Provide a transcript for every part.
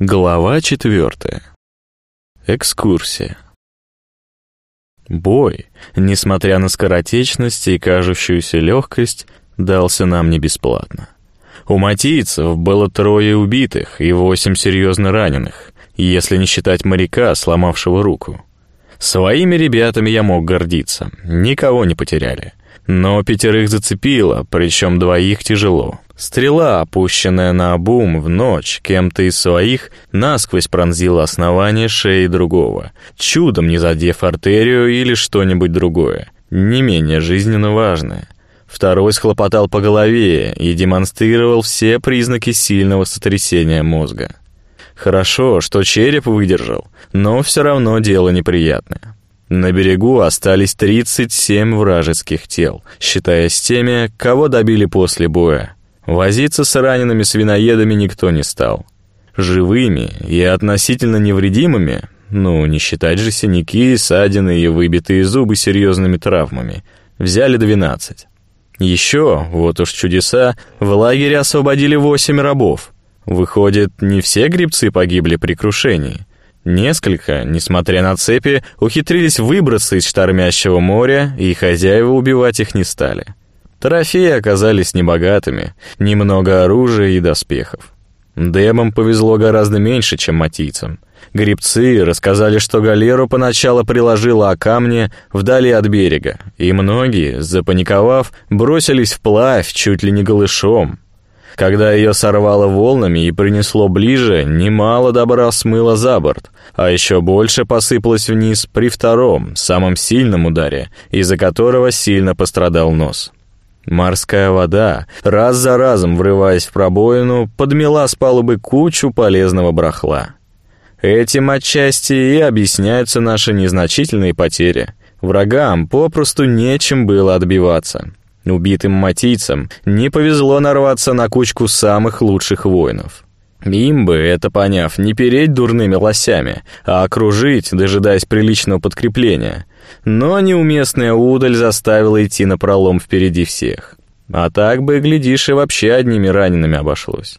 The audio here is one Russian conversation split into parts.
Глава четвертая. Экскурсия. Бой, несмотря на скоротечность и кажущуюся легкость, дался нам не бесплатно. У матийцев было трое убитых и восемь серьезно раненых, если не считать моряка, сломавшего руку. Своими ребятами я мог гордиться, никого не потеряли. Но пятерых зацепило, причем двоих тяжело. Стрела, опущенная на обум в ночь кем-то из своих, насквозь пронзила основание шеи другого, чудом не задев артерию или что-нибудь другое, не менее жизненно важное. Второй схлопотал по голове и демонстрировал все признаки сильного сотрясения мозга. Хорошо, что череп выдержал, но все равно дело неприятное. На берегу остались 37 вражеских тел, считая с теми, кого добили после боя. Возиться с ранеными свиноедами никто не стал. Живыми и относительно невредимыми, ну, не считать же синяки, ссадины и выбитые зубы серьезными травмами, взяли 12. Еще, вот уж чудеса, в лагере освободили 8 рабов. Выходит, не все грибцы погибли при крушении. Несколько, несмотря на цепи, ухитрились выбраться из штормящего моря, и хозяева убивать их не стали. Трофеи оказались небогатыми, немного оружия и доспехов. Демам повезло гораздо меньше, чем матийцам. Грибцы рассказали, что галеру поначалу приложила о камне вдали от берега, и многие, запаниковав, бросились вплавь чуть ли не голышом. Когда ее сорвало волнами и принесло ближе, немало добра смыло за борт, а еще больше посыпалось вниз при втором, самом сильном ударе, из-за которого сильно пострадал нос. Морская вода, раз за разом врываясь в пробоину, подмела с палубы кучу полезного брахла. Этим отчасти и объясняются наши незначительные потери. Врагам попросту нечем было отбиваться. Убитым матийцам не повезло нарваться на кучку самых лучших воинов. Им бы, это поняв, не переть дурными лосями, а окружить, дожидаясь приличного подкрепления — но неуместная удаль заставила идти на пролом впереди всех. А так бы, глядишь, и вообще одними ранеными обошлось.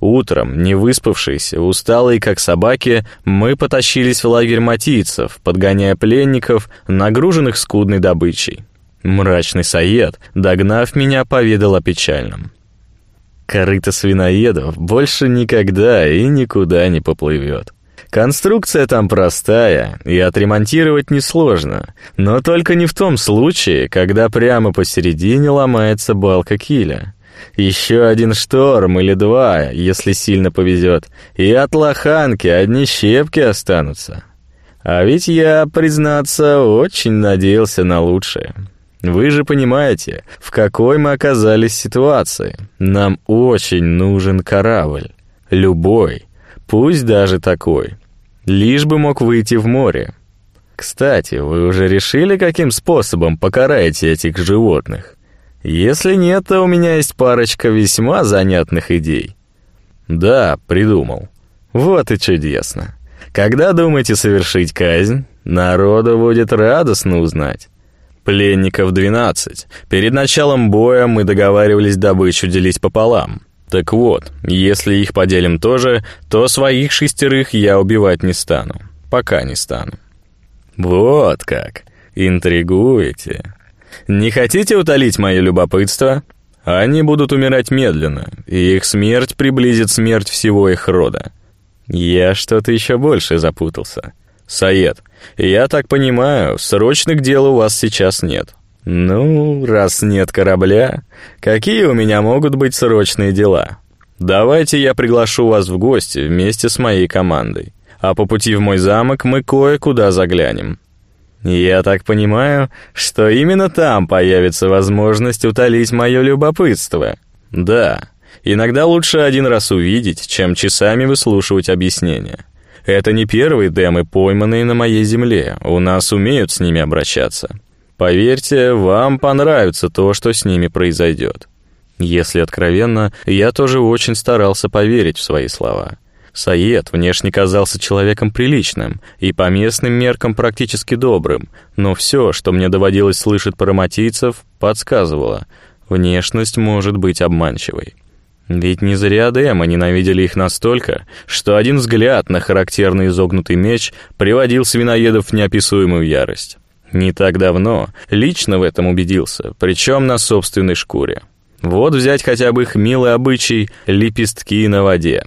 Утром, не выспавшиеся, усталые как собаки, мы потащились в лагерь матийцев, подгоняя пленников, нагруженных скудной добычей. Мрачный Саед, догнав меня, поведал о печальном. Корыто свиноедов больше никогда и никуда не поплывет. Конструкция там простая, и отремонтировать несложно, но только не в том случае, когда прямо посередине ломается балка киля. Еще один шторм или два, если сильно повезет, и от лоханки одни щепки останутся. А ведь я, признаться, очень надеялся на лучшее. Вы же понимаете, в какой мы оказались ситуации. Нам очень нужен корабль. Любой. Пусть даже такой. Лишь бы мог выйти в море. Кстати, вы уже решили, каким способом покараете этих животных? Если нет, то у меня есть парочка весьма занятных идей. Да, придумал. Вот и чудесно. Когда думаете совершить казнь, народу будет радостно узнать. Пленников 12. Перед началом боя мы договаривались добычу делить пополам. Так вот, если их поделим тоже, то своих шестерых я убивать не стану. Пока не стану. Вот как. Интригуете. Не хотите утолить мое любопытство? Они будут умирать медленно, и их смерть приблизит смерть всего их рода. Я что-то еще больше запутался. Саед, я так понимаю, срочных дел у вас сейчас нет. «Ну, раз нет корабля, какие у меня могут быть срочные дела? Давайте я приглашу вас в гости вместе с моей командой, а по пути в мой замок мы кое-куда заглянем. Я так понимаю, что именно там появится возможность утолить мое любопытство. Да, иногда лучше один раз увидеть, чем часами выслушивать объяснения». Это не первые демы, пойманные на моей земле. У нас умеют с ними обращаться. Поверьте, вам понравится то, что с ними произойдет. Если откровенно, я тоже очень старался поверить в свои слова. Саед внешне казался человеком приличным и по местным меркам практически добрым, но все, что мне доводилось слышать про матийцев, подсказывало, внешность может быть обманчивой. Ведь не зря Дэма ненавидели их настолько, что один взгляд на характерный изогнутый меч приводил свиноедов в неописуемую ярость. Не так давно лично в этом убедился, причем на собственной шкуре. Вот взять хотя бы их милый обычай «лепестки на воде».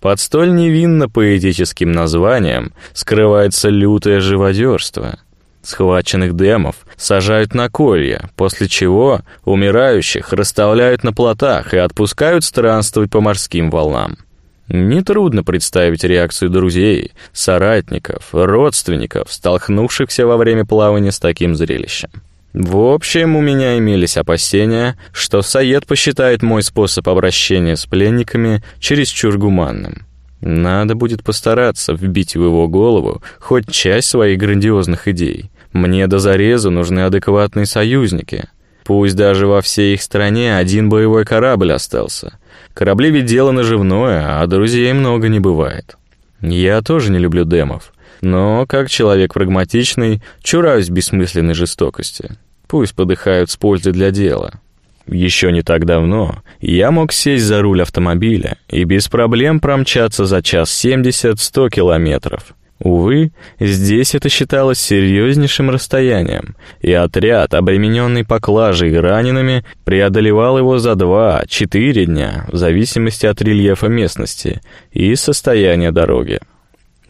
Под столь невинно поэтическим названием скрывается лютое живодерство — Схваченных демов сажают на колья, после чего умирающих расставляют на плотах и отпускают странствовать по морским волнам. Нетрудно представить реакцию друзей, соратников, родственников, столкнувшихся во время плавания с таким зрелищем. В общем, у меня имелись опасения, что Саед посчитает мой способ обращения с пленниками чересчур гуманным. Надо будет постараться вбить в его голову хоть часть своих грандиозных идей. Мне до зарезу нужны адекватные союзники. Пусть даже во всей их стране один боевой корабль остался. Корабли ведь дело наживное, а друзей много не бывает. Я тоже не люблю демов, но, как человек прагматичный, чураюсь бессмысленной жестокости. Пусть подыхают с пользой для дела. Еще не так давно я мог сесть за руль автомобиля и без проблем промчаться за час 70-100 километров. Увы, здесь это считалось серьезнейшим расстоянием, и отряд, обремененный поклажей и ранеными, преодолевал его за два-четыре дня, в зависимости от рельефа местности и состояния дороги.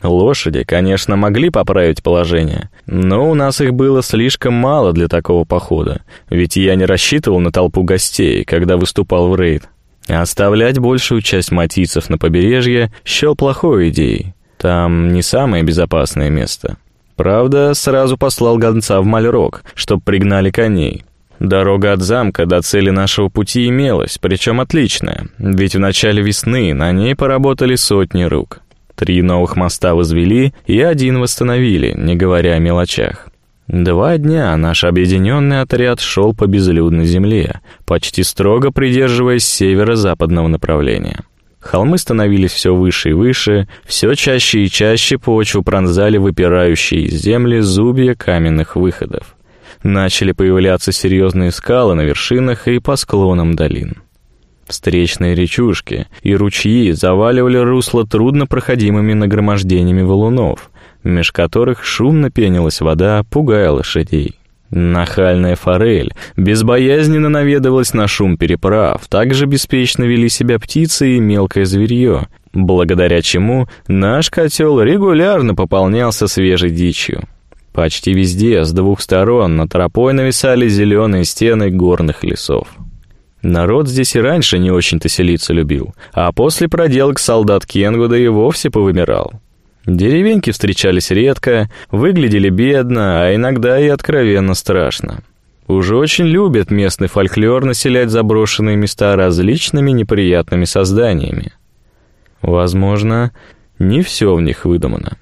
Лошади, конечно, могли поправить положение, но у нас их было слишком мало для такого похода, ведь я не рассчитывал на толпу гостей, когда выступал в рейд. Оставлять большую часть матийцев на побережье счел плохой идеей. Там не самое безопасное место. Правда, сразу послал гонца в Мальрок, чтоб пригнали коней. Дорога от замка до цели нашего пути имелась, причем отличная, ведь в начале весны на ней поработали сотни рук. Три новых моста возвели и один восстановили, не говоря о мелочах. Два дня наш объединенный отряд шел по безлюдной земле, почти строго придерживаясь северо-западного направления. Холмы становились все выше и выше, все чаще и чаще почву пронзали выпирающие из земли зубья каменных выходов. Начали появляться серьезные скалы на вершинах и по склонам долин. Встречные речушки и ручьи заваливали русло труднопроходимыми нагромождениями валунов, меж которых шумно пенилась вода, пугая лошадей. Нахальная форель безбоязненно наведывалась на шум переправ, также беспечно вели себя птицы и мелкое зверье, благодаря чему наш котел регулярно пополнялся свежей дичью. Почти везде с двух сторон на тропой нависали зеленые стены горных лесов. Народ здесь и раньше не очень-то селиться любил, а после проделок солдат Кенгуда и вовсе повымирал. Деревеньки встречались редко, выглядели бедно, а иногда и откровенно страшно. Уже очень любят местный фольклор населять заброшенные места различными неприятными созданиями. Возможно, не все в них выдумано.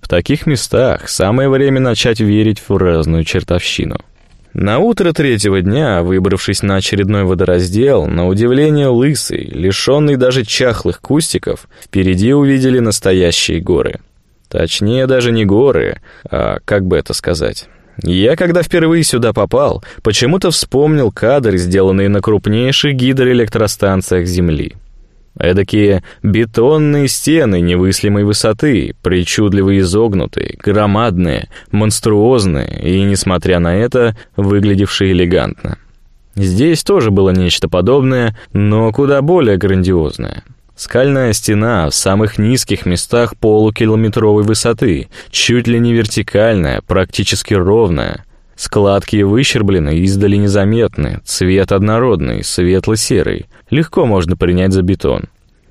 В таких местах самое время начать верить в разную чертовщину. На утро третьего дня, выбравшись на очередной водораздел, на удивление лысый, лишенный даже чахлых кустиков, впереди увидели настоящие горы. Точнее, даже не горы, а как бы это сказать... Я, когда впервые сюда попал, почему-то вспомнил кадры, сделанные на крупнейших гидроэлектростанциях Земли. Эдакие бетонные стены невыслимой высоты, причудливо изогнутые, громадные, монструозные и, несмотря на это, выглядевшие элегантно. Здесь тоже было нечто подобное, но куда более грандиозное. Скальная стена в самых низких местах полукилометровой высоты, чуть ли не вертикальная, практически ровная — Складки выщерблены, издали незаметны, цвет однородный, светло-серый, легко можно принять за бетон.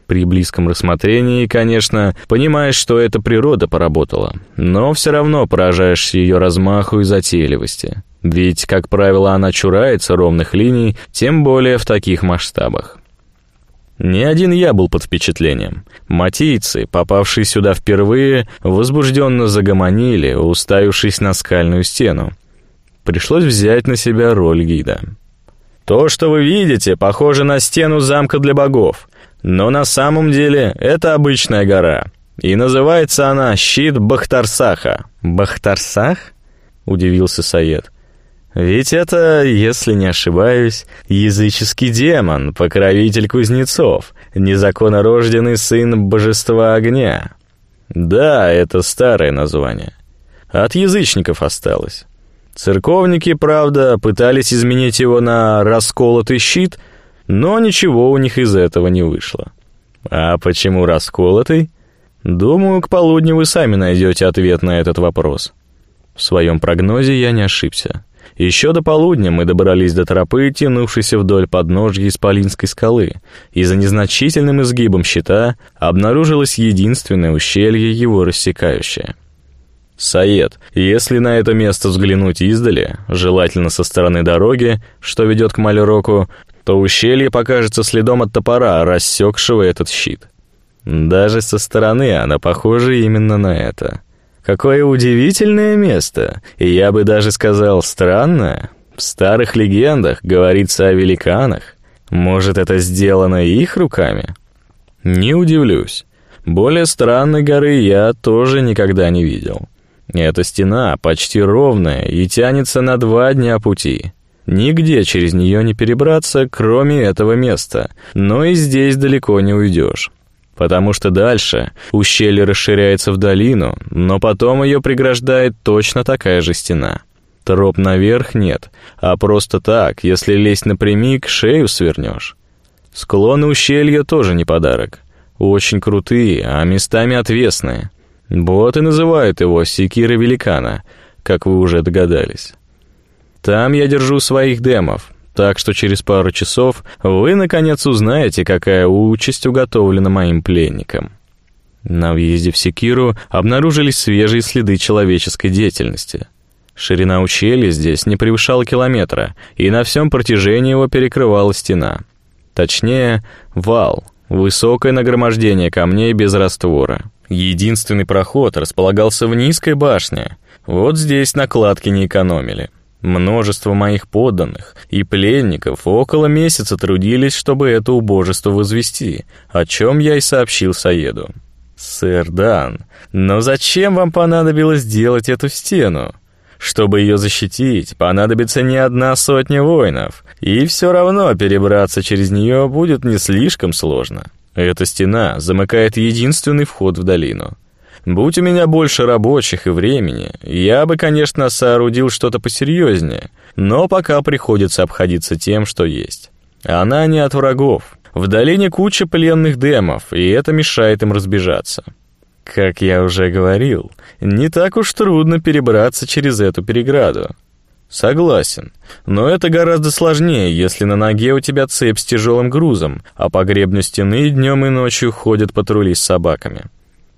При близком рассмотрении, конечно, понимаешь, что это природа поработала, но все равно поражаешься ее размаху и затейливости. Ведь, как правило, она чурается ровных линий, тем более в таких масштабах. Не один я был под впечатлением. Матийцы, попавшие сюда впервые, возбужденно загомонили, уставившись на скальную стену пришлось взять на себя роль гида. То, что вы видите, похоже на стену замка для богов, но на самом деле это обычная гора, и называется она щит Бахтарсаха. Бахтарсах? Удивился Саед. Ведь это, если не ошибаюсь, языческий демон, покровитель кузнецов, незаконнорожденный сын божества огня. Да, это старое название. От язычников осталось. Церковники, правда, пытались изменить его на расколотый щит, но ничего у них из этого не вышло. А почему расколотый? Думаю, к полудню вы сами найдете ответ на этот вопрос. В своем прогнозе я не ошибся. Еще до полудня мы добрались до тропы, тянувшейся вдоль подножья Исполинской скалы, и за незначительным изгибом щита обнаружилось единственное ущелье, его рассекающее. Саед, если на это место взглянуть издали, желательно со стороны дороги, что ведет к Малюроку, то ущелье покажется следом от топора, рассекшего этот щит. Даже со стороны она похожа именно на это. Какое удивительное место, и я бы даже сказал странное. В старых легендах говорится о великанах. Может, это сделано их руками? Не удивлюсь. Более странной горы я тоже никогда не видел. Эта стена почти ровная и тянется на два дня пути. Нигде через нее не перебраться, кроме этого места, но и здесь далеко не уйдешь потому что дальше ущелье расширяется в долину, но потом ее преграждает точно такая же стена. Троп наверх нет, а просто так, если лезть напрямик, шею свернешь. Склоны ущелья тоже не подарок. Очень крутые, а местами отвесные. Вот и называют его секира великана, как вы уже догадались. Там я держу своих демов, так что через пару часов вы, наконец, узнаете, какая участь уготовлена моим пленникам. На въезде в Секиру обнаружились свежие следы человеческой деятельности. Ширина ущелья здесь не превышала километра, и на всем протяжении его перекрывала стена. Точнее, вал, высокое нагромождение камней без раствора. Единственный проход располагался в низкой башне. Вот здесь накладки не экономили. Множество моих подданных и пленников около месяца трудились, чтобы это убожество возвести, о чем я и сообщил Саеду. «Сэр Дан, но зачем вам понадобилось делать эту стену? Чтобы ее защитить, понадобится не одна сотня воинов, и все равно перебраться через нее будет не слишком сложно. Эта стена замыкает единственный вход в долину. Будь у меня больше рабочих и времени, я бы, конечно, соорудил что-то посерьезнее, но пока приходится обходиться тем, что есть. Она не от врагов. В долине куча пленных демов, и это мешает им разбежаться. Как я уже говорил, не так уж трудно перебраться через эту переграду. Согласен, но это гораздо сложнее, если на ноге у тебя цепь с тяжелым грузом, а по гребню стены днем и ночью ходят патрули с собаками.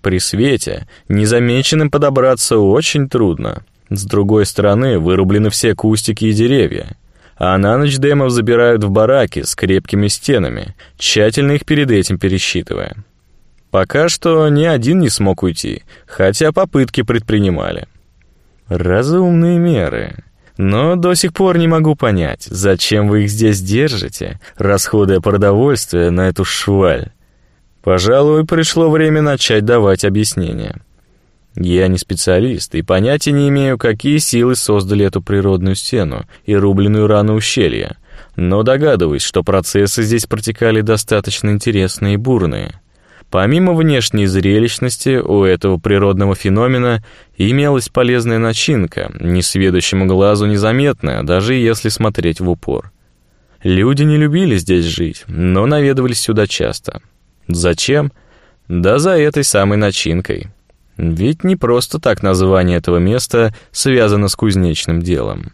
При свете незамеченным подобраться очень трудно. С другой стороны вырублены все кустики и деревья. А на ночь демов забирают в бараки с крепкими стенами, тщательно их перед этим пересчитывая. Пока что ни один не смог уйти, хотя попытки предпринимали. Разумные меры. Но до сих пор не могу понять, зачем вы их здесь держите, расходуя продовольствие на эту шваль. Пожалуй, пришло время начать давать объяснения. Я не специалист и понятия не имею, какие силы создали эту природную стену и рубленную рану ущелья, но догадываюсь, что процессы здесь протекали достаточно интересные и бурные. Помимо внешней зрелищности, у этого природного феномена имелась полезная начинка, несведущему глазу незаметная, даже если смотреть в упор. Люди не любили здесь жить, но наведывались сюда часто — Зачем? Да за этой самой начинкой. Ведь не просто так название этого места связано с кузнечным делом.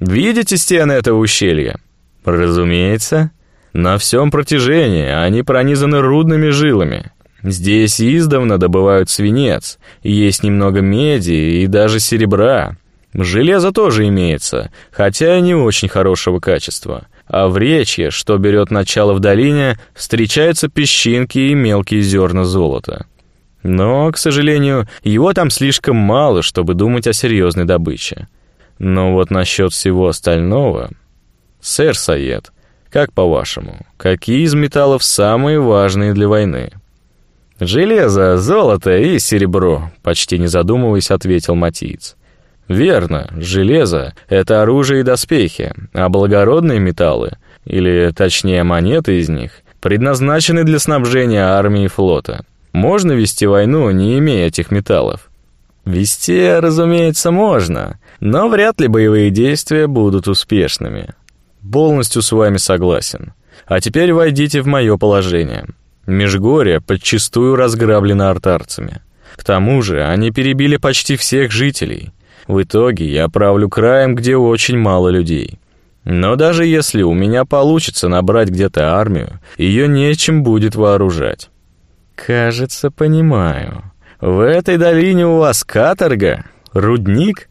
Видите стены этого ущелья? Разумеется. На всем протяжении они пронизаны рудными жилами. Здесь издавна добывают свинец, есть немного меди и даже серебра. Железо тоже имеется, хотя и не очень хорошего качества а в речье, что берет начало в долине, встречаются песчинки и мелкие зерна золота. Но, к сожалению, его там слишком мало, чтобы думать о серьезной добыче. Но вот насчет всего остального... Сэр Саед, как по-вашему, какие из металлов самые важные для войны? «Железо, золото и серебро», — почти не задумываясь, ответил Матиец. Верно, железо — это оружие и доспехи, а благородные металлы, или точнее монеты из них, предназначены для снабжения армии и флота. Можно вести войну, не имея этих металлов? Вести, разумеется, можно, но вряд ли боевые действия будут успешными. Полностью с вами согласен. А теперь войдите в мое положение. Межгорье подчистую разграблено артарцами. К тому же они перебили почти всех жителей. В итоге я правлю краем, где очень мало людей. Но даже если у меня получится набрать где-то армию, ее нечем будет вооружать. Кажется, понимаю. В этой долине у вас каторга? Рудник?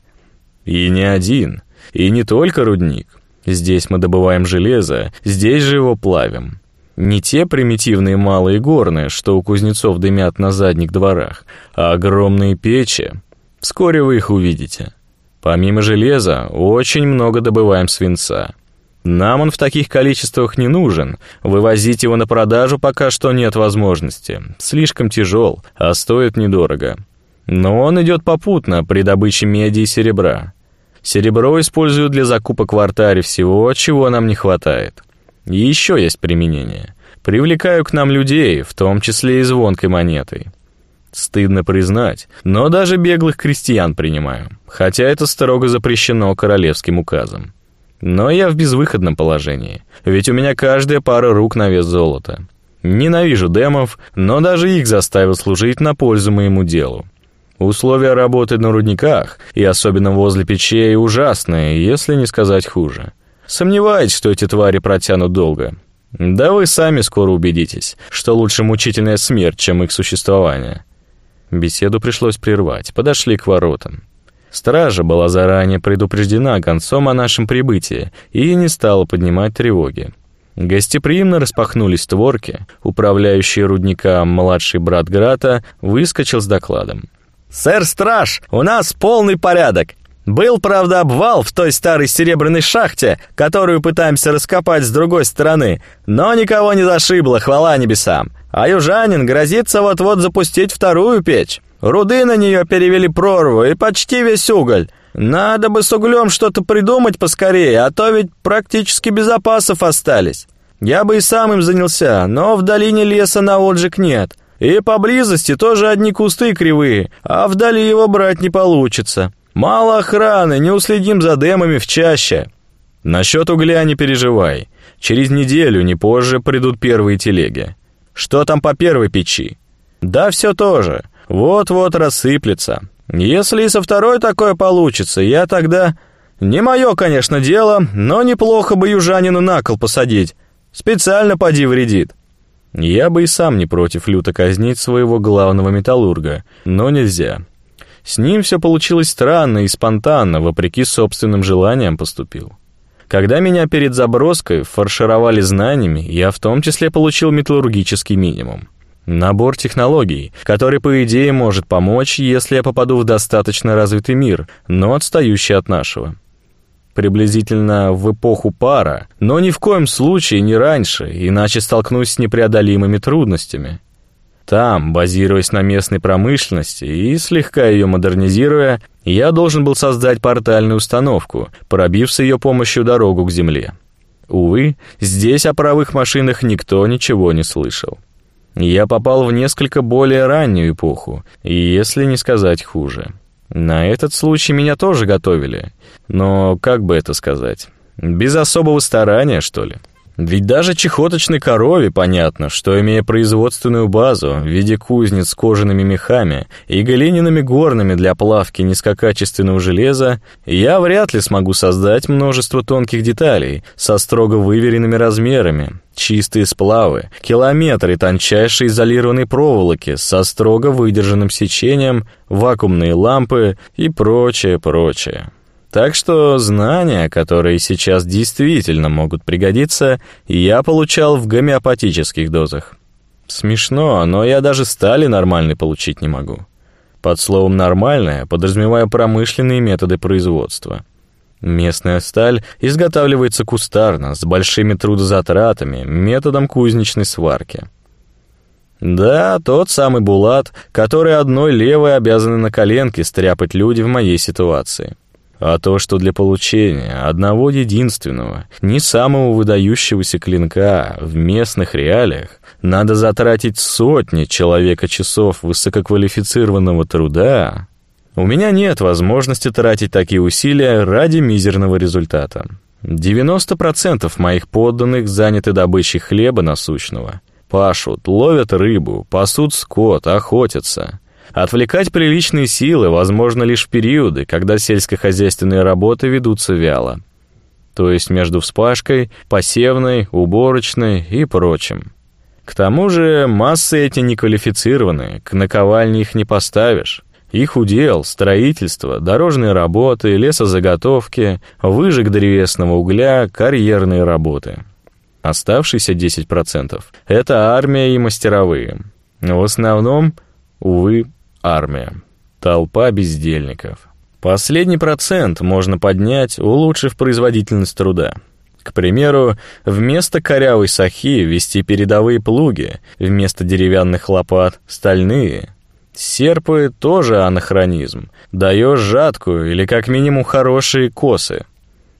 И не один. И не только рудник. Здесь мы добываем железо, здесь же его плавим. Не те примитивные малые горные, что у кузнецов дымят на задних дворах, а огромные печи. Вскоре вы их увидите. Помимо железа, очень много добываем свинца. Нам он в таких количествах не нужен. Вывозить его на продажу пока что нет возможности. Слишком тяжел, а стоит недорого. Но он идет попутно при добыче меди и серебра. Серебро используют для закупок в артаре всего, чего нам не хватает. Еще есть применение. Привлекаю к нам людей, в том числе и звонкой монетой. Стыдно признать, но даже беглых крестьян принимаю, хотя это строго запрещено королевским указом. Но я в безвыходном положении, ведь у меня каждая пара рук на вес золота. Ненавижу демов, но даже их заставил служить на пользу моему делу. Условия работы на рудниках, и особенно возле печей, ужасные, если не сказать хуже. Сомневаюсь, что эти твари протянут долго. Да вы сами скоро убедитесь, что лучше мучительная смерть, чем их существование. Беседу пришлось прервать, подошли к воротам. Стража была заранее предупреждена гонцом о нашем прибытии и не стала поднимать тревоги. Гостеприимно распахнулись створки, управляющий рудником младший брат Грата выскочил с докладом. «Сэр Страж, у нас полный порядок. Был, правда, обвал в той старой серебряной шахте, которую пытаемся раскопать с другой стороны, но никого не зашибло, хвала небесам. А южанин грозится вот-вот запустить вторую печь. Руды на нее перевели прорву и почти весь уголь. Надо бы с углем что-то придумать поскорее, а то ведь практически без запасов остались. Я бы и сам им занялся, но в долине леса на отжиг нет. И поблизости тоже одни кусты кривые, а вдали его брать не получится. Мало охраны, не уследим за демами в чаще. Насчет угля не переживай. Через неделю, не позже, придут первые телеги. Что там по первой печи? Да все тоже. Вот-вот рассыплется. Если и со второй такое получится, я тогда... Не мое, конечно, дело, но неплохо бы южанину на кол посадить. Специально поди вредит. Я бы и сам не против люто казнить своего главного металлурга, но нельзя. С ним все получилось странно и спонтанно, вопреки собственным желаниям поступил. Когда меня перед заброской фаршировали знаниями, я в том числе получил металлургический минимум. Набор технологий, который, по идее, может помочь, если я попаду в достаточно развитый мир, но отстающий от нашего. Приблизительно в эпоху пара, но ни в коем случае не раньше, иначе столкнусь с непреодолимыми трудностями. Там, базируясь на местной промышленности и слегка ее модернизируя, я должен был создать портальную установку, пробив с ее помощью дорогу к Земле. Увы, здесь о паровых машинах никто ничего не слышал. Я попал в несколько более раннюю эпоху, если не сказать хуже. На этот случай меня тоже готовили, но как бы это сказать, без особого старания, что ли. Ведь даже чехоточной корове понятно, что, имея производственную базу в виде кузнец с кожаными мехами и глиняными горными для плавки низкокачественного железа, я вряд ли смогу создать множество тонких деталей со строго выверенными размерами, чистые сплавы, километры тончайшей изолированной проволоки со строго выдержанным сечением, вакуумные лампы и прочее, прочее. Так что знания, которые сейчас действительно могут пригодиться, я получал в гомеопатических дозах. Смешно, но я даже стали нормальной получить не могу. Под словом «нормальная» подразумеваю промышленные методы производства. Местная сталь изготавливается кустарно, с большими трудозатратами, методом кузнечной сварки. Да, тот самый Булат, который одной левой обязаны на коленке стряпать люди в моей ситуации. а то, что для получения одного единственного, не самого выдающегося клинка в местных реалиях надо затратить сотни человека-часов высококвалифицированного труда, у меня нет возможности тратить такие усилия ради мизерного результата. 90% моих подданных заняты добычей хлеба насущного. Пашут, ловят рыбу, пасут скот, охотятся. Отвлекать приличные силы возможно лишь в периоды, когда сельскохозяйственные работы ведутся вяло. То есть между вспашкой, посевной, уборочной и прочим. К тому же массы эти неквалифицированные, к наковальне их не поставишь. Их удел, строительство, дорожные работы, лесозаготовки, выжиг древесного угля, карьерные работы. Оставшиеся 10% — это армия и мастеровые. В основном, увы, армия. Толпа бездельников. Последний процент можно поднять, улучшив производительность труда. К примеру, вместо корявой сахи вести передовые плуги, вместо деревянных лопат — стальные. Серпы тоже анахронизм. Даешь жатку или как минимум хорошие косы.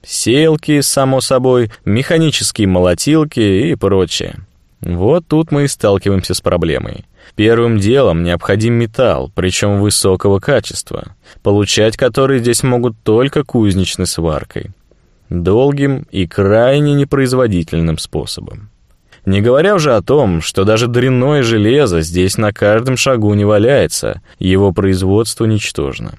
Сеялки, само собой, механические молотилки и прочее. Вот тут мы и сталкиваемся с проблемой. Первым делом необходим металл, причем высокого качества, получать который здесь могут только кузнечной сваркой. Долгим и крайне непроизводительным способом. Не говоря уже о том, что даже дрянное железо здесь на каждом шагу не валяется, его производство ничтожно.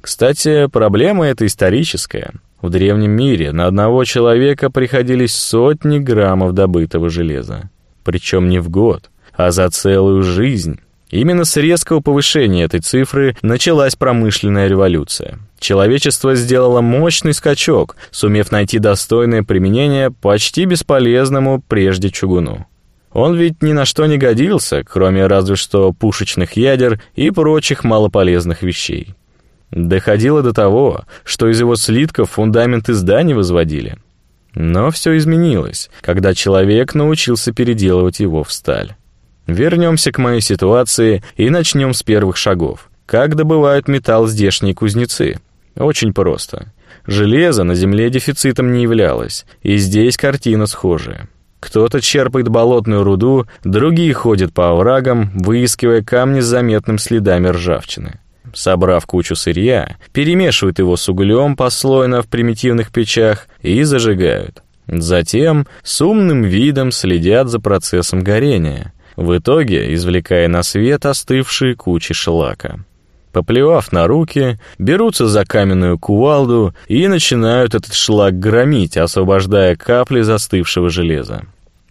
Кстати, проблема эта историческая. В древнем мире на одного человека приходились сотни граммов добытого железа. Причем не в год, а за целую жизнь. Именно с резкого повышения этой цифры началась промышленная революция. Человечество сделало мощный скачок, сумев найти достойное применение почти бесполезному прежде чугуну. Он ведь ни на что не годился, кроме разве что пушечных ядер и прочих малополезных вещей. Доходило до того, что из его слитков фундаменты зданий возводили. Но все изменилось, когда человек научился переделывать его в сталь. Вернемся к моей ситуации и начнем с первых шагов. Как добывают металл здешние кузнецы? Очень просто. Железо на земле дефицитом не являлось, и здесь картина схожая. Кто-то черпает болотную руду, другие ходят по оврагам, выискивая камни с заметным следами ржавчины. Собрав кучу сырья, перемешивают его с углем послойно в примитивных печах и зажигают. Затем с умным видом следят за процессом горения в итоге извлекая на свет остывшие кучи шлака. Поплевав на руки, берутся за каменную кувалду и начинают этот шлак громить, освобождая капли застывшего железа.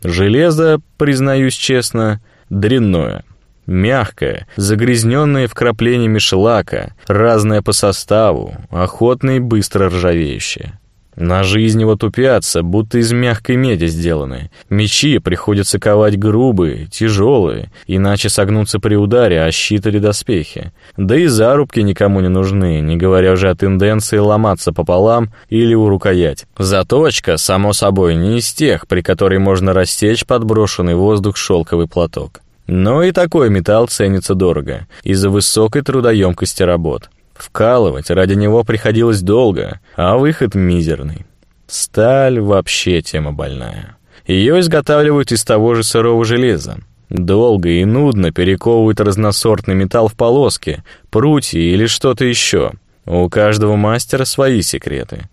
Железо, признаюсь честно, дрянное. Мягкое, загрязненное вкраплениями шлака, разное по составу, охотно и быстро ржавеющее. На жизнь его тупятся, будто из мягкой меди сделаны. Мечи приходится ковать грубые, тяжелые, иначе согнутся при ударе, а щит или доспехи. Да и зарубки никому не нужны, не говоря уже о тенденции ломаться пополам или у рукоять. Заточка, само собой, не из тех, при которой можно растечь подброшенный воздух шелковый платок. Но и такой металл ценится дорого, из-за высокой трудоемкости работ. Вкалывать ради него приходилось долго, а выход мизерный. Сталь вообще тема больная. Ее изготавливают из того же сырого железа. Долго и нудно перековывают разносортный металл в полоски, прутья или что-то еще. У каждого мастера свои секреты.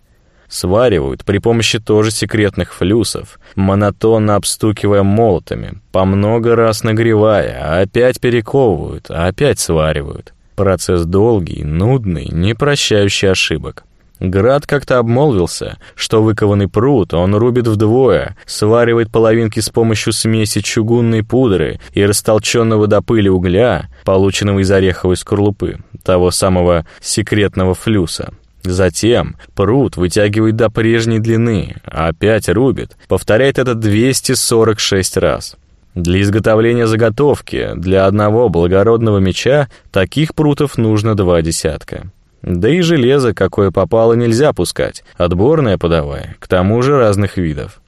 Сваривают при помощи тоже секретных флюсов, монотонно обстукивая молотами, по много раз нагревая, а опять перековывают, а опять сваривают. Процесс долгий, нудный, не прощающий ошибок. Град как-то обмолвился, что выкованный пруд он рубит вдвое, сваривает половинки с помощью смеси чугунной пудры и растолченного до пыли угля, полученного из ореховой скорлупы, того самого секретного флюса. Затем пруд вытягивает до прежней длины, а опять рубит, повторяет это 246 раз. Для изготовления заготовки для одного благородного меча таких прутов нужно два десятка. Да и железо, какое попало, нельзя пускать, отборное подавая, к тому же разных видов.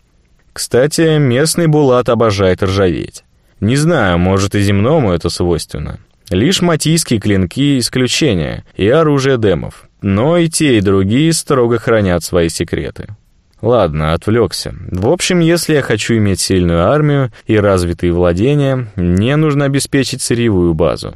Кстати, местный булат обожает ржаветь. Не знаю, может и земному это свойственно. Лишь матийские клинки — исключение, и оружие демов. но и те, и другие строго хранят свои секреты. Ладно, отвлекся. В общем, если я хочу иметь сильную армию и развитые владения, мне нужно обеспечить сырьевую базу.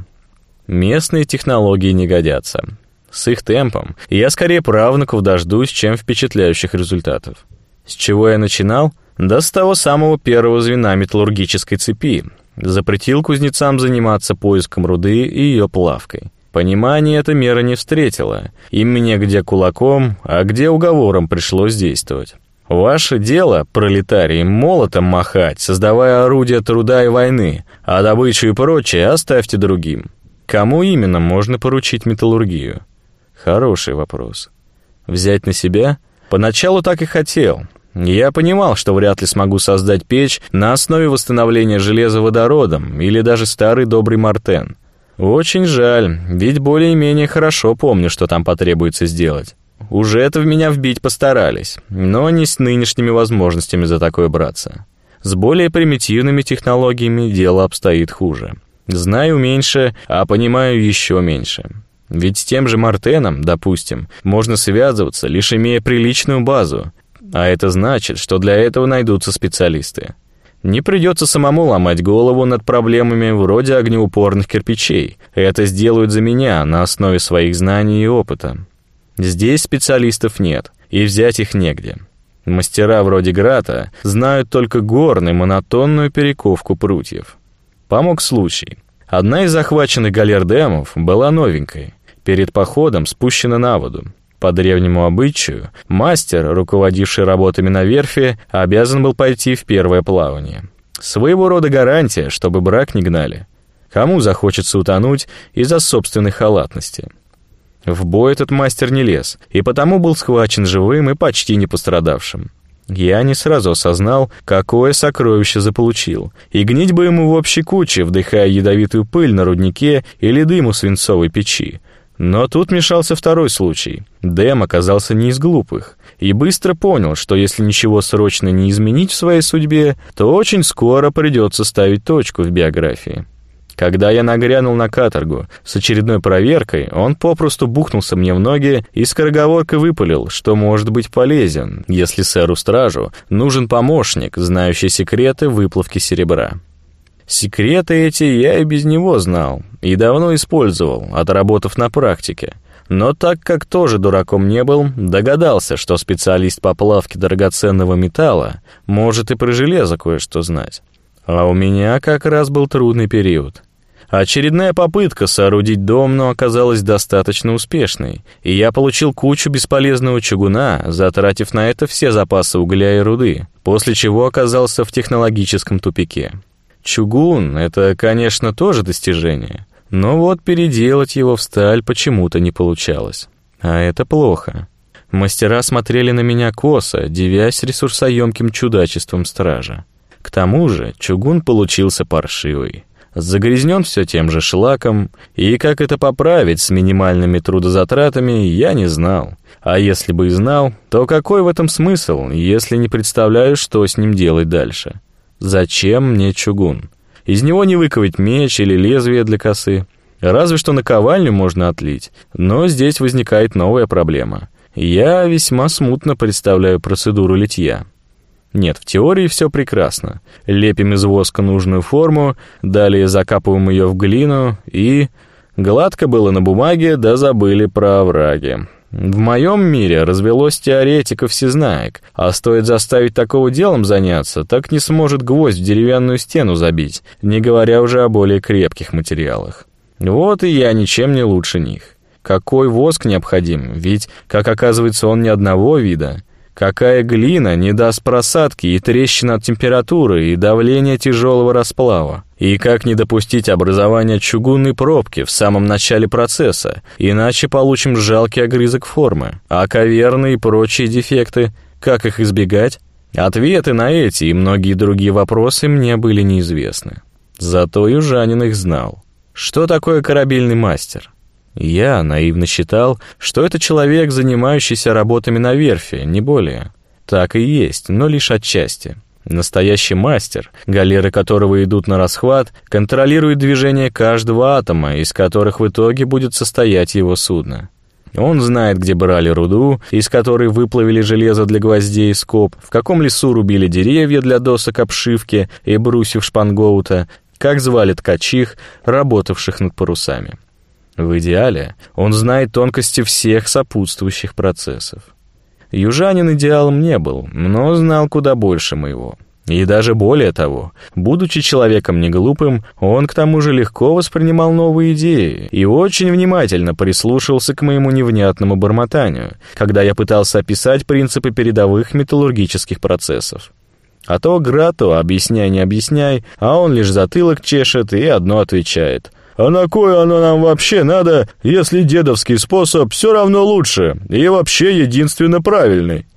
Местные технологии не годятся. С их темпом я скорее правнуков дождусь, чем впечатляющих результатов. С чего я начинал? Да с того самого первого звена металлургической цепи. Запретил кузнецам заниматься поиском руды и ее плавкой. Понимание эта мера не встретила, и мне где кулаком, а где уговором пришлось действовать. Ваше дело, пролетарии, молотом махать, создавая орудия труда и войны, а добычу и прочее оставьте другим. Кому именно можно поручить металлургию? Хороший вопрос. Взять на себя? Поначалу так и хотел. Я понимал, что вряд ли смогу создать печь на основе восстановления железа водородом или даже старый добрый мартен. Очень жаль, ведь более-менее хорошо помню, что там потребуется сделать. Уже это в меня вбить постарались, но не с нынешними возможностями за такое браться. С более примитивными технологиями дело обстоит хуже. Знаю меньше, а понимаю еще меньше. Ведь с тем же Мартеном, допустим, можно связываться, лишь имея приличную базу, а это значит, что для этого найдутся специалисты. Не придется самому ломать голову над проблемами вроде огнеупорных кирпичей. Это сделают за меня на основе своих знаний и опыта. Здесь специалистов нет, и взять их негде. Мастера вроде Грата знают только горный монотонную перековку прутьев. Помог случай. Одна из захваченных галердемов была новенькой. Перед походом спущена на воду. По древнему обычаю, мастер, руководивший работами на верфи, обязан был пойти в первое плавание. Своего рода гарантия, чтобы брак не гнали. Кому захочется утонуть из-за собственной халатности? В бой этот мастер не лез, и потому был схвачен живым и почти не пострадавшим. Я не сразу осознал, какое сокровище заполучил, и гнить бы ему в общей куче, вдыхая ядовитую пыль на руднике или дыму свинцовой печи, но тут мешался второй случай. Дэм оказался не из глупых и быстро понял, что если ничего срочно не изменить в своей судьбе, то очень скоро придется ставить точку в биографии. Когда я нагрянул на каторгу с очередной проверкой, он попросту бухнулся мне в ноги и скороговоркой выпалил, что может быть полезен, если сэру-стражу нужен помощник, знающий секреты выплавки серебра. Секреты эти я и без него знал, и давно использовал, отработав на практике. Но так как тоже дураком не был, догадался, что специалист по плавке драгоценного металла может и про железо кое-что знать. А у меня как раз был трудный период. Очередная попытка соорудить дом, но оказалась достаточно успешной, и я получил кучу бесполезного чугуна, затратив на это все запасы угля и руды, после чего оказался в технологическом тупике. Чугун — это, конечно, тоже достижение, но вот переделать его в сталь почему-то не получалось. А это плохо. Мастера смотрели на меня косо, девясь ресурсоемким чудачеством стража. К тому же чугун получился паршивый. Загрязнен все тем же шлаком, и как это поправить с минимальными трудозатратами, я не знал. А если бы и знал, то какой в этом смысл, если не представляю, что с ним делать дальше? Зачем мне чугун? Из него не выковать меч или лезвие для косы. Разве что на ковальню можно отлить. Но здесь возникает новая проблема. Я весьма смутно представляю процедуру литья. Нет, в теории все прекрасно. Лепим из воска нужную форму, далее закапываем ее в глину и... Гладко было на бумаге, да забыли про овраги. В моем мире развелось теоретиков-всезнаек, а стоит заставить такого делом заняться, так не сможет гвоздь в деревянную стену забить, не говоря уже о более крепких материалах. Вот и я ничем не лучше них. Какой воск необходим, ведь, как оказывается, он не одного вида. Какая глина не даст просадки и трещин от температуры и давления тяжелого расплава? И как не допустить образования чугунной пробки в самом начале процесса, иначе получим жалкий огрызок формы, а каверны и прочие дефекты, как их избегать? Ответы на эти и многие другие вопросы мне были неизвестны. Зато южанин их знал. Что такое корабельный мастер? Я наивно считал, что это человек, занимающийся работами на верфи, не более. Так и есть, но лишь отчасти. Настоящий мастер, галеры которого идут на расхват, контролирует движение каждого атома, из которых в итоге будет состоять его судно. Он знает, где брали руду, из которой выплавили железо для гвоздей и скоб, в каком лесу рубили деревья для досок обшивки и брусьев шпангоута, как звали ткачих, работавших над парусами. В идеале он знает тонкости всех сопутствующих процессов. Южанин идеалом не был, но знал куда больше моего. И даже более того, будучи человеком неглупым, он к тому же легко воспринимал новые идеи и очень внимательно прислушался к моему невнятному бормотанию, когда я пытался описать принципы передовых металлургических процессов. А то Грату объясняй не объясняй, а он лишь затылок чешет и одно отвечает. «А на кое оно нам вообще надо, если дедовский способ все равно лучше и вообще единственно правильный?»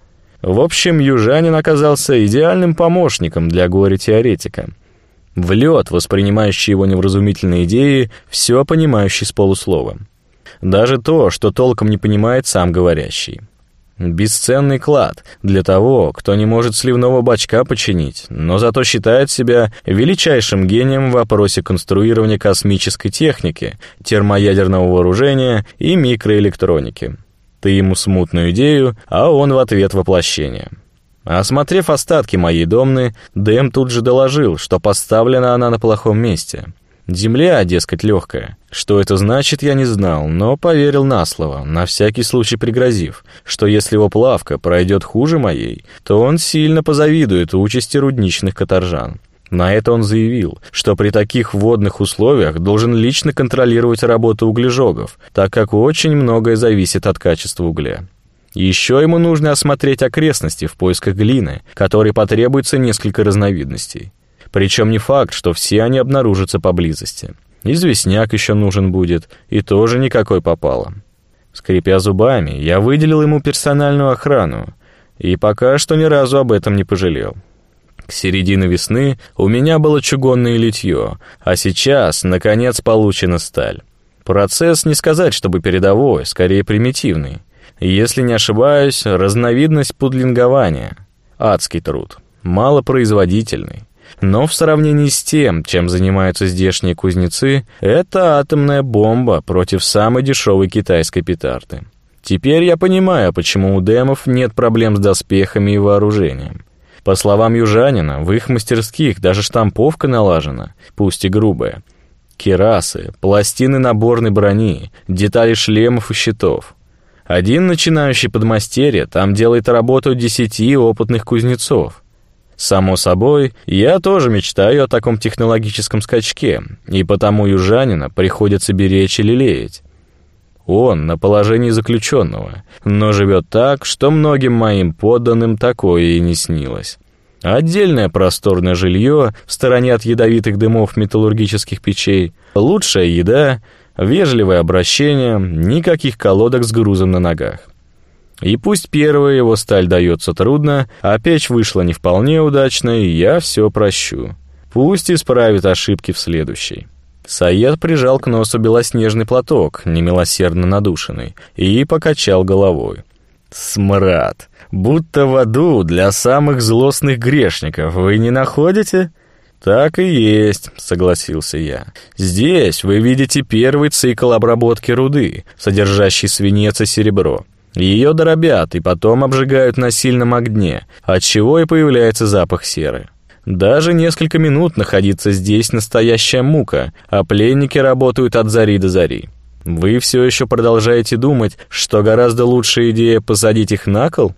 В общем, южанин оказался идеальным помощником для горе-теоретика. В лед, воспринимающий его невразумительные идеи, все понимающий с полуслова. Даже то, что толком не понимает сам говорящий. Бесценный клад для того, кто не может сливного бачка починить, но зато считает себя величайшим гением в вопросе конструирования космической техники, термоядерного вооружения и микроэлектроники. Ты ему смутную идею, а он в ответ воплощение. Осмотрев остатки моей домны, Дэм тут же доложил, что поставлена она на плохом месте. Земля, дескать, легкая. Что это значит, я не знал, но поверил на слово, на всякий случай пригрозив, что если его плавка пройдет хуже моей, то он сильно позавидует участи рудничных каторжан. На это он заявил, что при таких водных условиях должен лично контролировать работу углежогов, так как очень многое зависит от качества угля. Еще ему нужно осмотреть окрестности в поисках глины, которой потребуется несколько разновидностей. Причем не факт, что все они обнаружатся поблизости. Известняк еще нужен будет, и тоже никакой попало. Скрипя зубами, я выделил ему персональную охрану, и пока что ни разу об этом не пожалел. К середине весны у меня было чугунное литье, а сейчас, наконец, получена сталь. Процесс не сказать, чтобы передовой, скорее примитивный. Если не ошибаюсь, разновидность пудлингования. Адский труд, малопроизводительный. Но в сравнении с тем, чем занимаются здешние кузнецы, это атомная бомба против самой дешевой китайской петарды. Теперь я понимаю, почему у демов нет проблем с доспехами и вооружением. По словам южанина, в их мастерских даже штамповка налажена, пусть и грубая. Керасы, пластины наборной брони, детали шлемов и щитов. Один начинающий подмастерье там делает работу десяти опытных кузнецов. Само собой, я тоже мечтаю о таком технологическом скачке, и потому южанина приходится беречь и лелеять. Он на положении заключенного, но живет так, что многим моим подданным такое и не снилось. Отдельное просторное жилье в стороне от ядовитых дымов металлургических печей, лучшая еда, вежливое обращение, никаких колодок с грузом на ногах. И пусть первая его сталь дается трудно, а печь вышла не вполне удачной, я все прощу. Пусть исправит ошибки в следующей. Саед прижал к носу белоснежный платок, немилосердно надушенный, и покачал головой. «Смрад! Будто в аду для самых злостных грешников, вы не находите?» «Так и есть», — согласился я. «Здесь вы видите первый цикл обработки руды, содержащий свинец и серебро. Ее дробят и потом обжигают на сильном огне, отчего и появляется запах серы. Даже несколько минут находиться здесь настоящая мука, а пленники работают от зари до зари. Вы все еще продолжаете думать, что гораздо лучшая идея посадить их на кол?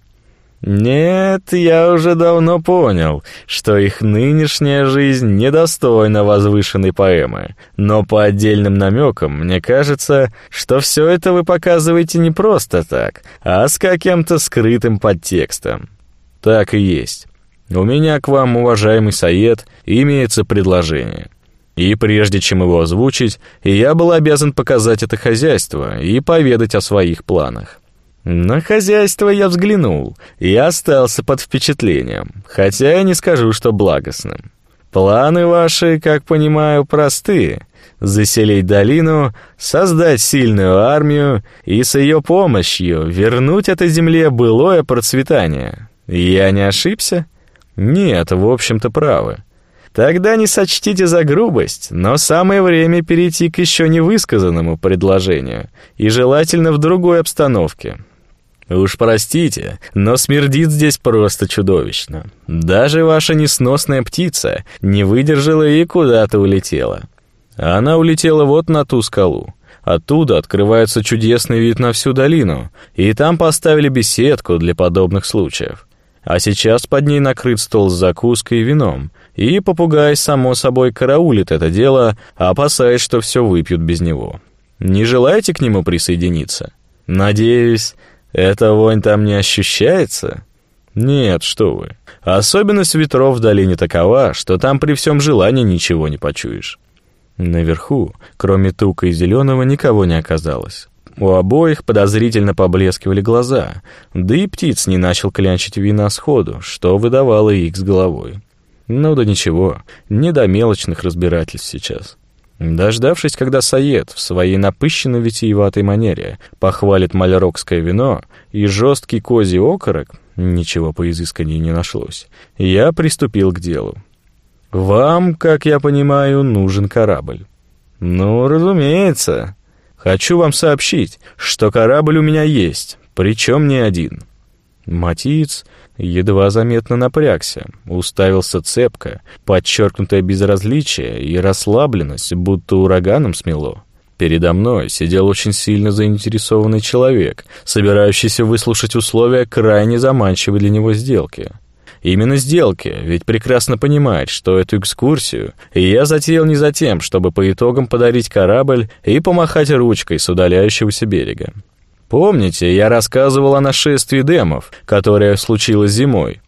Нет, я уже давно понял, что их нынешняя жизнь недостойна возвышенной поэмы. Но по отдельным намекам мне кажется, что все это вы показываете не просто так, а с каким-то скрытым подтекстом. Так и есть. У меня к вам, уважаемый Саед, имеется предложение. И прежде чем его озвучить, я был обязан показать это хозяйство и поведать о своих планах. На хозяйство я взглянул и остался под впечатлением, хотя я не скажу, что благостным. Планы ваши, как понимаю, простые. Заселить долину, создать сильную армию и с ее помощью вернуть этой земле былое процветание. Я не ошибся? Нет, в общем-то, правы. Тогда не сочтите за грубость, но самое время перейти к еще невысказанному предложению, и желательно в другой обстановке. Уж простите, но смердит здесь просто чудовищно. Даже ваша несносная птица не выдержала и куда-то улетела. Она улетела вот на ту скалу. Оттуда открывается чудесный вид на всю долину, и там поставили беседку для подобных случаев. А сейчас под ней накрыт стол с закуской и вином, и попугай, само собой, караулит это дело, опасаясь, что все выпьют без него. Не желаете к нему присоединиться? Надеюсь, эта вонь там не ощущается? Нет, что вы. Особенность ветров в долине такова, что там при всем желании ничего не почуешь. Наверху, кроме тука и зеленого, никого не оказалось. У обоих подозрительно поблескивали глаза, да и птиц не начал клянчить вина сходу, что выдавало их с головой. Ну да ничего, не до мелочных разбирательств сейчас. Дождавшись, когда Саед в своей напыщенно витиеватой манере похвалит малярокское вино и жесткий козий окорок, ничего по изысканию не нашлось, я приступил к делу. Вам, как я понимаю, нужен корабль. Ну, разумеется. Хочу вам сообщить, что корабль у меня есть, причем не один. Матиц едва заметно напрягся, уставился цепко, подчеркнутое безразличие и расслабленность, будто ураганом смело. Передо мной сидел очень сильно заинтересованный человек, собирающийся выслушать условия крайне заманчивой для него сделки. Именно сделки, ведь прекрасно понимает, что эту экскурсию я затеял не за тем, чтобы по итогам подарить корабль и помахать ручкой с удаляющегося берега. Помните, я рассказывал о нашествии демов, которое случилось зимой?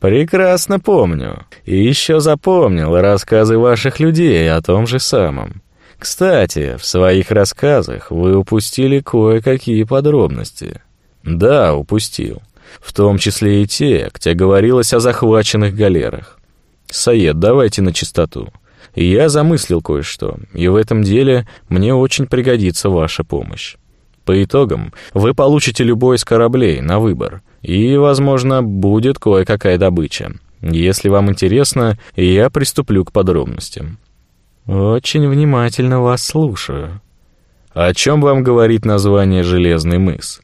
Прекрасно помню. И еще запомнил рассказы ваших людей о том же самом. Кстати, в своих рассказах вы упустили кое-какие подробности. Да, упустил в том числе и те, где говорилось о захваченных галерах. Саед, давайте на чистоту. Я замыслил кое-что, и в этом деле мне очень пригодится ваша помощь. По итогам вы получите любой из кораблей на выбор, и, возможно, будет кое-какая добыча. Если вам интересно, я приступлю к подробностям. Очень внимательно вас слушаю. О чем вам говорит название «Железный мыс»?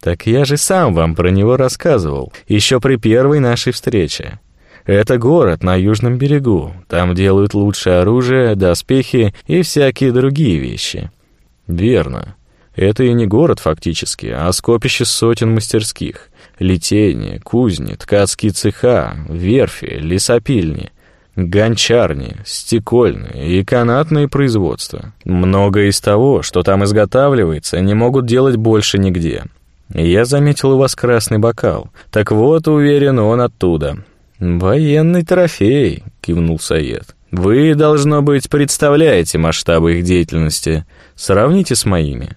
«Так я же сам вам про него рассказывал, еще при первой нашей встрече. Это город на южном берегу, там делают лучшее оружие, доспехи и всякие другие вещи». «Верно. Это и не город фактически, а скопище сотен мастерских. Литейни, кузни, ткацкие цеха, верфи, лесопильни» гончарни, стекольные и канатные производства. Многое из того, что там изготавливается, не могут делать больше нигде. «Я заметил у вас красный бокал. Так вот, уверен, он оттуда». «Военный трофей», — кивнул Саед. «Вы, должно быть, представляете масштабы их деятельности. Сравните с моими».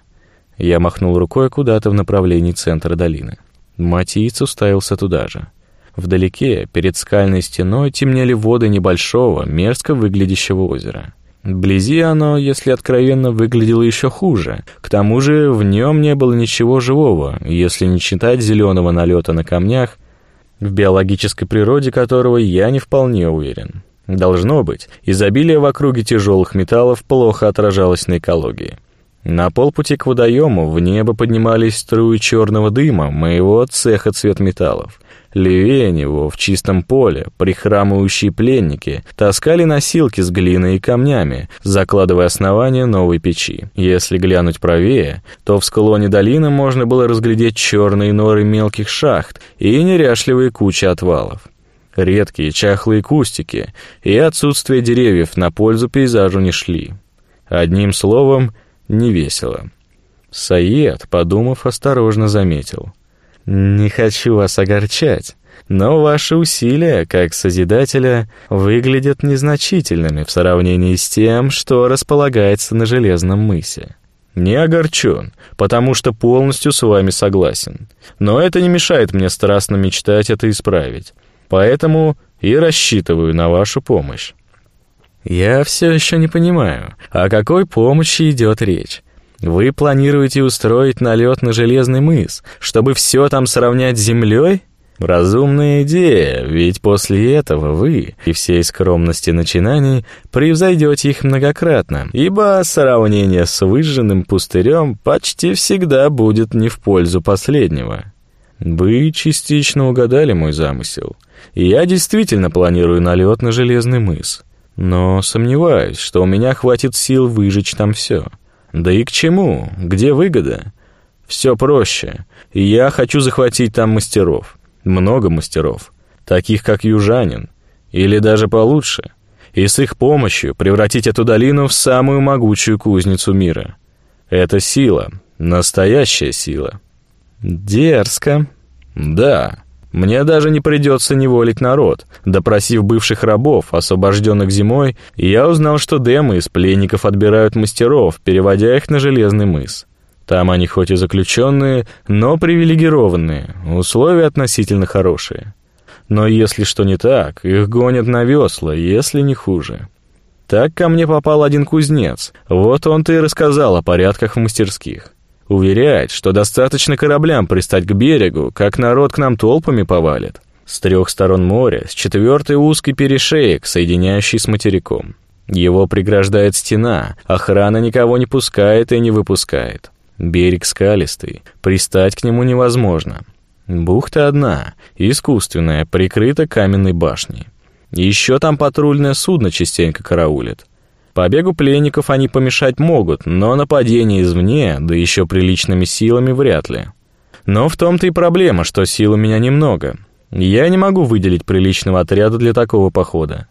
Я махнул рукой куда-то в направлении центра долины. Матиец уставился туда же. Вдалеке, перед скальной стеной, темнели воды небольшого, мерзко выглядящего озера. Вблизи оно, если откровенно, выглядело еще хуже. К тому же в нем не было ничего живого, если не считать зеленого налета на камнях, в биологической природе которого я не вполне уверен. Должно быть, изобилие в округе тяжелых металлов плохо отражалось на экологии. На полпути к водоему в небо поднимались струи черного дыма моего цеха цвет металлов. Левее него, в чистом поле, прихрамывающие пленники таскали носилки с глиной и камнями, закладывая основание новой печи. Если глянуть правее, то в склоне долины можно было разглядеть черные норы мелких шахт и неряшливые кучи отвалов. Редкие чахлые кустики и отсутствие деревьев на пользу пейзажу не шли. Одним словом, не весело. Саед, подумав, осторожно заметил — не хочу вас огорчать, но ваши усилия, как Созидателя, выглядят незначительными в сравнении с тем, что располагается на Железном мысе. Не огорчен, потому что полностью с вами согласен. Но это не мешает мне страстно мечтать это исправить. Поэтому и рассчитываю на вашу помощь. Я все еще не понимаю, о какой помощи идет речь. Вы планируете устроить налет на Железный мыс, чтобы все там сравнять с землей? Разумная идея, ведь после этого вы и всей скромности начинаний превзойдете их многократно, ибо сравнение с выжженным пустырем почти всегда будет не в пользу последнего. Вы частично угадали мой замысел. Я действительно планирую налет на Железный мыс, но сомневаюсь, что у меня хватит сил выжечь там все. Да и к чему? Где выгода? Все проще. Я хочу захватить там мастеров много мастеров, таких как южанин, или даже получше, и с их помощью превратить эту долину в самую могучую кузницу мира. Это сила, настоящая сила. Дерзко. Да, мне даже не придется неволить народ. Допросив бывших рабов, освобожденных зимой, я узнал, что демы из пленников отбирают мастеров, переводя их на железный мыс. Там они хоть и заключенные, но привилегированные, условия относительно хорошие. Но если что не так, их гонят на весла, если не хуже. Так ко мне попал один кузнец, вот он-то и рассказал о порядках в мастерских. Уверяет, что достаточно кораблям пристать к берегу, как народ к нам толпами повалит. С трех сторон моря, с четвертой узкий перешеек, соединяющий с материком. Его преграждает стена, охрана никого не пускает и не выпускает. Берег скалистый, пристать к нему невозможно. Бухта одна, искусственная, прикрыта каменной башней. Еще там патрульное судно частенько караулит. Побегу пленников они помешать могут, но нападение извне, да еще приличными силами, вряд ли. Но в том-то и проблема, что сил у меня немного. Я не могу выделить приличного отряда для такого похода.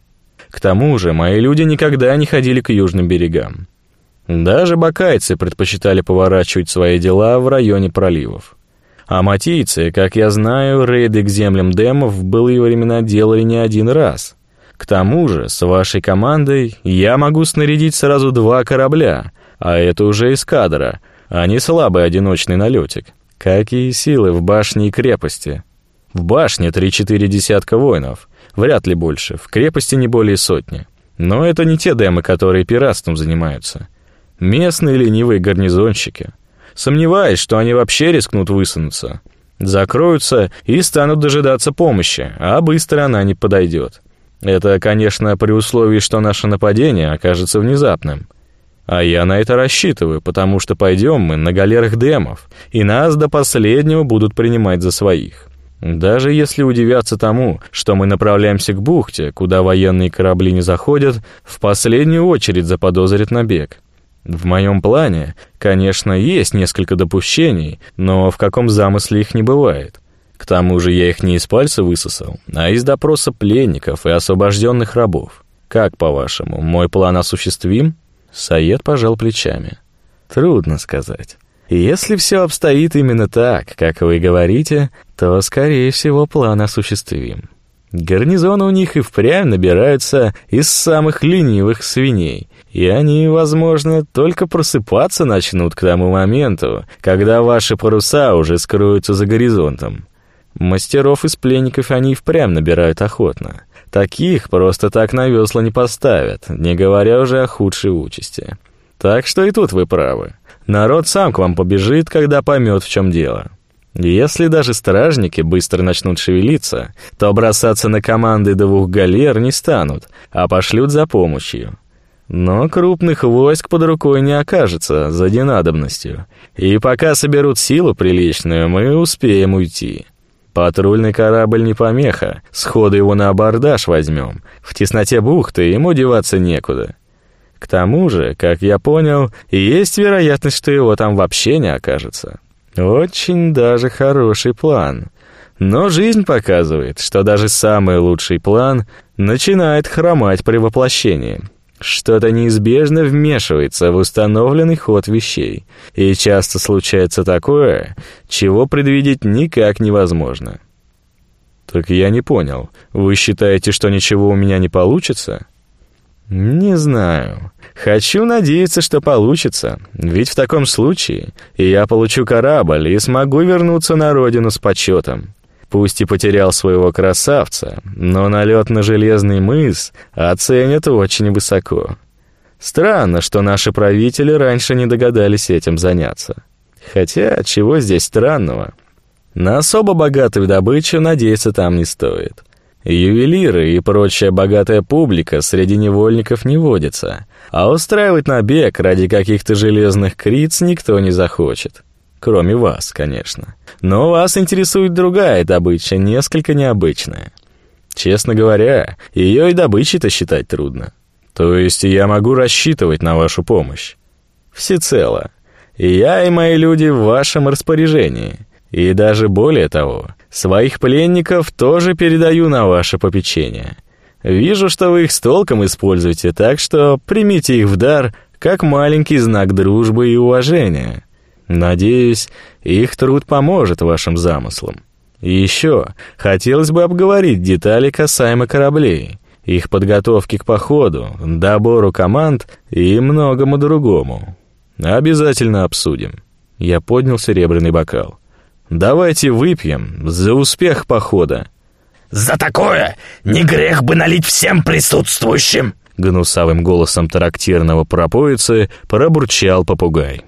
К тому же мои люди никогда не ходили к южным берегам. Даже бакайцы предпочитали поворачивать свои дела в районе проливов. А матийцы, как я знаю, рейды к землям демов в былые времена делали не один раз. К тому же, с вашей командой я могу снарядить сразу два корабля, а это уже эскадра, а не слабый одиночный налетик. Какие силы в башне и крепости? В башне три-четыре десятка воинов, вряд ли больше, в крепости не более сотни. Но это не те демы, которые пиратством занимаются. Местные ленивые гарнизонщики. Сомневаюсь, что они вообще рискнут высунуться. Закроются и станут дожидаться помощи, а быстро она не подойдет. Это, конечно, при условии, что наше нападение окажется внезапным. А я на это рассчитываю, потому что пойдем мы на галерах демов, и нас до последнего будут принимать за своих. Даже если удивятся тому, что мы направляемся к бухте, куда военные корабли не заходят, в последнюю очередь заподозрят набег. В моем плане, конечно, есть несколько допущений, но в каком замысле их не бывает. К тому же я их не из пальца высосал, а из допроса пленников и освобожденных рабов. Как, по-вашему, мой план осуществим? Саед пожал плечами. Трудно сказать. Если все обстоит именно так, как вы говорите, то, скорее всего, план осуществим. Гарнизоны у них и впрямь набираются из самых ленивых свиней, и они, возможно, только просыпаться начнут к тому моменту, когда ваши паруса уже скроются за горизонтом. Мастеров из пленников они и впрямь набирают охотно. Таких просто так на весла не поставят, не говоря уже о худшей участи. Так что и тут вы правы. Народ сам к вам побежит, когда поймет, в чем дело. Если даже стражники быстро начнут шевелиться, то бросаться на команды двух галер не станут, а пошлют за помощью. Но крупных войск под рукой не окажется за ненадобностью, и пока соберут силу приличную, мы успеем уйти. Патрульный корабль не помеха, сходу его на абордаж возьмем, в тесноте бухты ему деваться некуда. К тому же, как я понял, есть вероятность, что его там вообще не окажется. Очень даже хороший план. Но жизнь показывает, что даже самый лучший план начинает хромать при воплощении. Что-то неизбежно вмешивается в установленный ход вещей, и часто случается такое, чего предвидеть никак невозможно. Так я не понял, вы считаете, что ничего у меня не получится? Не знаю. Хочу надеяться, что получится, ведь в таком случае я получу корабль и смогу вернуться на родину с почетом. Пусть и потерял своего красавца, но налет на железный мыс оценят очень высоко. Странно, что наши правители раньше не догадались этим заняться. Хотя, чего здесь странного? На особо богатую добычу надеяться там не стоит. Ювелиры и прочая богатая публика среди невольников не водится, а устраивать набег ради каких-то железных криц никто не захочет. Кроме вас, конечно. Но вас интересует другая добыча, несколько необычная. Честно говоря, ее и добычей-то считать трудно. То есть я могу рассчитывать на вашу помощь. Всецело. И я, и мои люди в вашем распоряжении. И даже более того, своих пленников тоже передаю на ваше попечение. Вижу, что вы их с толком используете, так что примите их в дар как маленький знак дружбы и уважения. Надеюсь, их труд поможет вашим замыслам. И еще хотелось бы обговорить детали касаемо кораблей, их подготовки к походу, добору команд и многому другому. Обязательно обсудим. Я поднял серебряный бокал. Давайте выпьем за успех похода. За такое не грех бы налить всем присутствующим. Гнусавым голосом трактирного пропоицы пробурчал попугай.